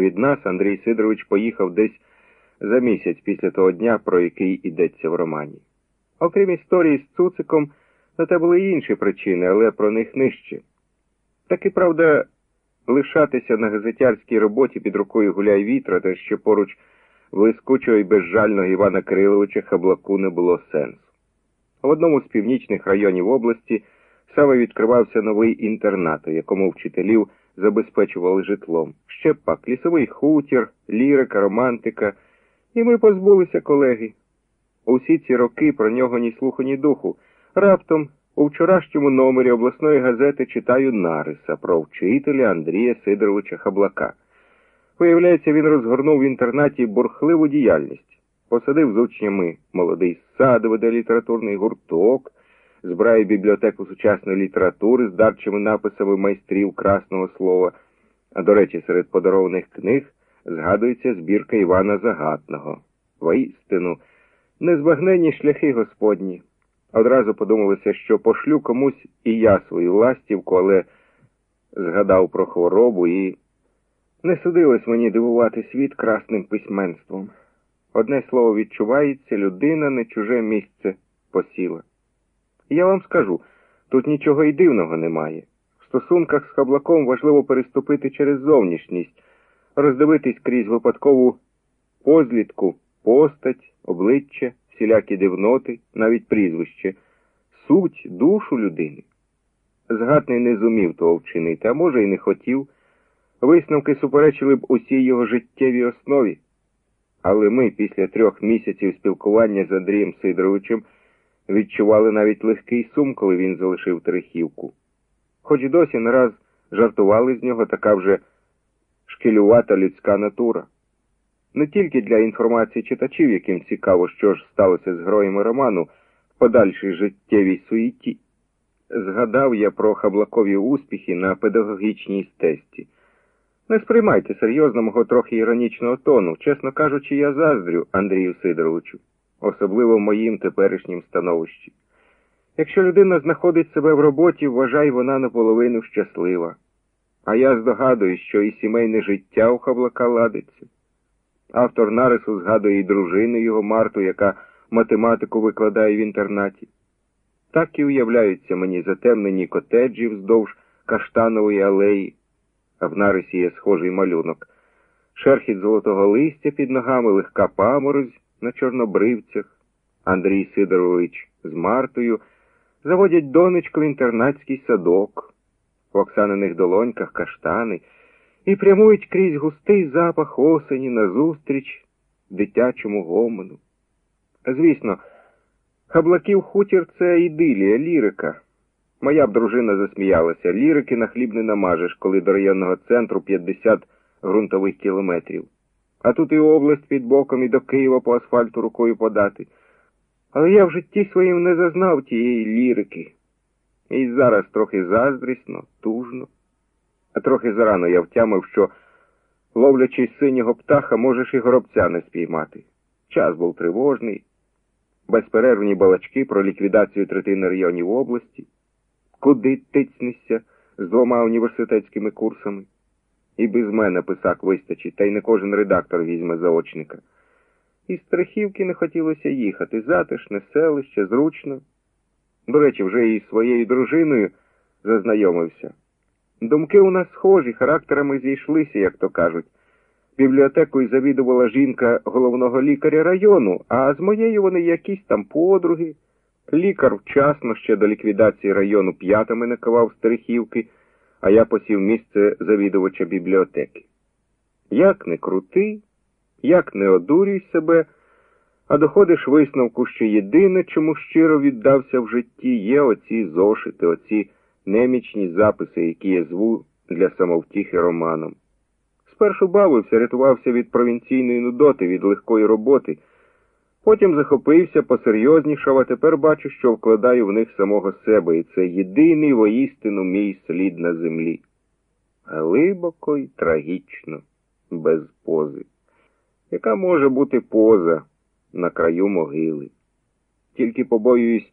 від нас Андрій Сидорович поїхав десь за місяць після того дня, про який йдеться в романі. Окрім історії з Цуциком, на те були й інші причини, але про них нижче. Таки, правда, лишатися на газетярській роботі під рукою гуляй вітра, та ще поруч блискучого і безжального Івана Кириловича Хаблаку не було сенсу. В одному з північних районів області саме відкривався новий інтернат, у якому вчителів забезпечували житлом. Ще пак лісовий хутір, лірика, романтика. І ми позбулися колеги. Усі ці роки про нього ні слуху, ні духу. Раптом у вчорашньому номері обласної газети читаю нариса про вчителя Андрія Сидоровича Хаблака. Виявляється, він розгорнув в інтернаті бурхливу діяльність, посадив з учнями молодий сад, веде літературний гурток, збирає бібліотеку сучасної літератури з дарчими написами майстрів красного слова. А до речі, серед подарованих книг згадується збірка Івана Загатного. Воістину, незбагненні шляхи Господні. Одразу подумалося, що пошлю комусь і я свою ластівку, але згадав про хворобу і не судилось мені дивувати світ красним письменством. Одне слово відчувається, людина не чуже місце посіла. Я вам скажу, тут нічого й дивного немає. В стосунках з хаблаком важливо переступити через зовнішність, роздивитись крізь випадкову позлітку, постать, обличчя, всілякі дивноти, навіть прізвище, суть, душу людини. Згадний не зумів того вчинити, а може, й не хотів. Висновки суперечили б усій його життєвій основі. Але ми після трьох місяців спілкування з Андрієм Сидоровичем відчували навіть легкий сум, коли він залишив Терехівку. Хоч досі не раз жартували з нього така вже шкілювата людська натура. Не тільки для інформації читачів, яким цікаво, що ж сталося з героями роману в подальшій життєвій суєті. Згадав я про хаблакові успіхи на педагогічній стесті. Не сприймайте серйозно мого трохи іронічного тону. Чесно кажучи, я заздрю Андрію Сидоровичу, особливо в моїм теперішнім становищі. Якщо людина знаходить себе в роботі, вважай вона наполовину щаслива. А я здогадуюсь, що і сімейне життя у Хаблака ладиться. Автор нарису згадує і дружину його Марту, яка математику викладає в інтернаті. Так і уявляються мені затемнені котеджі вздовж каштанової алеї, а в нарисі є схожий малюнок. Шерхіт золотого листя під ногами, легка паморозь на чорнобривцях. Андрій Сидорович з Мартою заводять донечку в інтернатський садок, в оксаниних долоньках каштани і прямують крізь густий запах осені назустріч дитячому гомону. Звісно, Хаблаків хутір це ідилія, лірика. Моя б дружина засміялася. Лірики на хліб не намажеш, коли до районного центру 50 ґрунтових кілометрів. А тут і область під боком, і до Києва по асфальту рукою подати. Але я в житті своїм не зазнав тієї лірики. І зараз трохи заздрісно, тужно. А трохи зарано я втямив, що, ловлячись синього птаха, можеш і горобця не спіймати. Час був тривожний, безперервні балачки про ліквідацію третини районів області, куди тицнешся з двома університетськими курсами. І без мене писак вистачить, та й не кожен редактор візьме заочника. Із Страхівки не хотілося їхати, затишне, селище, зручно. До речі, вже і своєю дружиною зазнайомився. Думки у нас схожі, характерами зійшлися, як то кажуть. Бібліотекою завідувала жінка головного лікаря району, а з моєю вони якісь там подруги. Лікар вчасно ще до ліквідації району п'ятами накивав стерехівки, а я посів місце завідувача бібліотеки. Як не крути, як не одурюй себе, а доходиш висновку, що єдине, чому щиро віддався в житті, є оці зошити, оці немічні записи, які я зву для самовтіхи романом. Спершу бавився, рятувався від провінційної нудоти, від легкої роботи, потім захопився, посерйознішав, а тепер бачу, що вкладаю в них самого себе, і це єдиний воістину мій слід на землі. Глибоко й трагічно, без пози. Яка може бути поза на краю могили? Тільки побоююсь,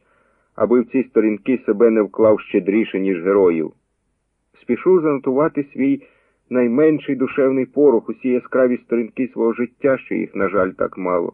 аби в ці сторінки себе не вклав щедріше, ніж героїв. Спішу занотувати свій найменший душевний порох, усі яскраві сторінки свого життя, що їх, на жаль, так мало.